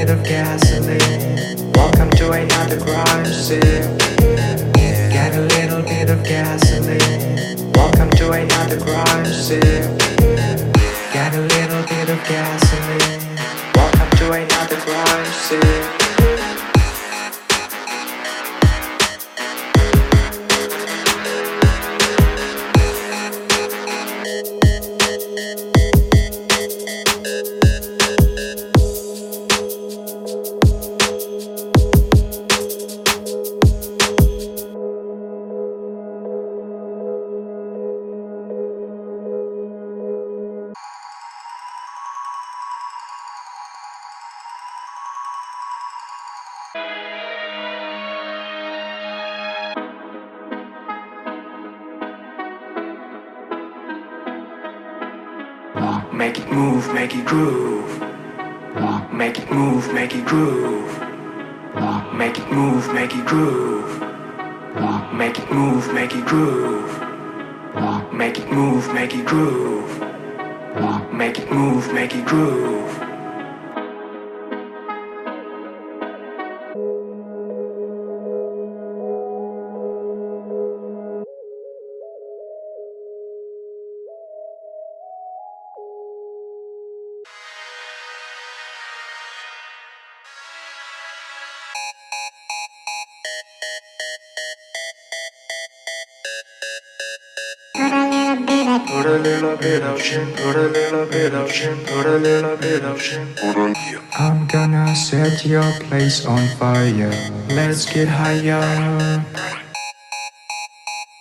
bit of gasoline. Welcome to another crime scene. Get a little bit of gasoline. Welcome to another crime scene. Get a little bit of gasoline. Welcome to another crime scene. Make it move, make it groove. Make it move, make it groove. Make it move, make it groove. Make it move, make it groove. Make it move, make it groove. Make it move, make it groove. Put a little bit of shit, put a little bit of shit, put a little bit of shit. I'm gonna set your place on fire. Let's get higher.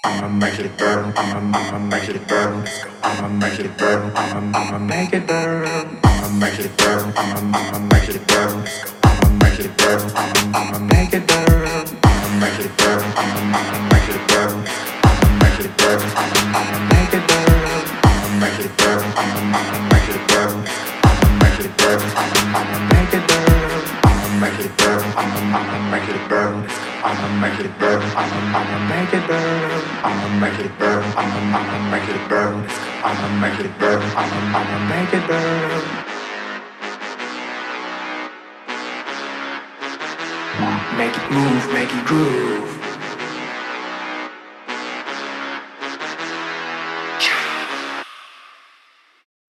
I'ma make it burn. I'ma, I'ma make it burn. I'ma make it burn. I'ma, I'ma make it burn. I'ma make it burn. I'ma, I'ma make it burn. I'ma make it burn. I'ma, I'ma make it burn. I'ma make it burn. I'ma make it burn. I'ma, I'ma make it burn. I'ma make it burn. I'ma, I'ma make it burn. I'ma make it burn. I'ma, I'ma make it burn. Make it move, make it groove.